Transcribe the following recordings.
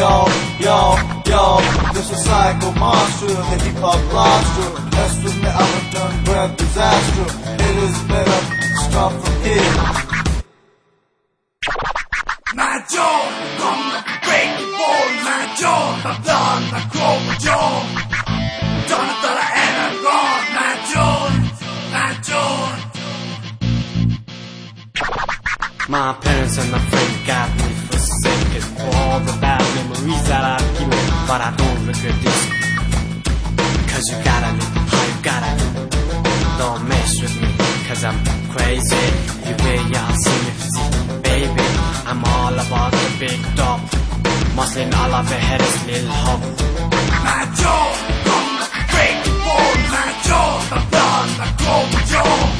Yo, yo, yo, this is psycho monster, the hip hop monster. me I have done grand disaster. It is better start from here. My jaw, gonna break the. My jaw, I've done the crow jaw. Done it that I ever gone. My jaw, my jaw. My parents and my friend got me after this. Cause you gotta know how you gotta do. Don't mess with me, cause I'm crazy. You will y'all see me. Baby, I'm all about the big top. Muslim all of your head is lil hop. My jaw, big bone, my jaw, the done, the cold jaw.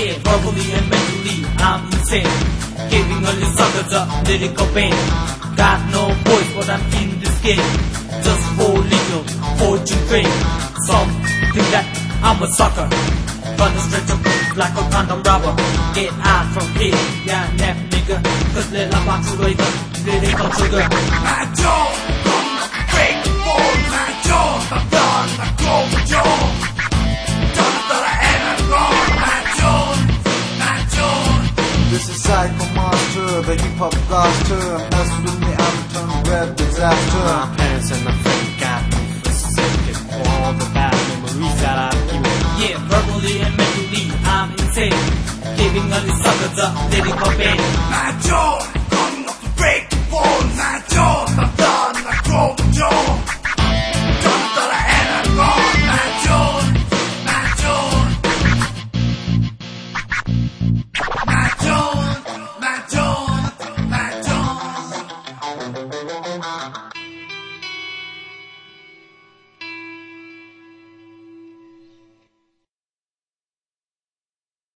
Yeah, verbally and mentally, I'm insane. These suckers a lyrical pain. Got no voice, but I'm in this game. Just for legal fortune fame. Some think that I'm a sucker. Up like a condom rubber. Get out from here, yeah, left nigga. Cause little about to raise the lyrical trigger. 나 좀, Monster, the hip hop blaster. Mess with me, I will turn red disaster. My parents and my friends got me forsaken For all the bad memories that I've given Yeah, verbally and mentally, I'm insane. Giving all these suckers a lyrical pain. 나 좀,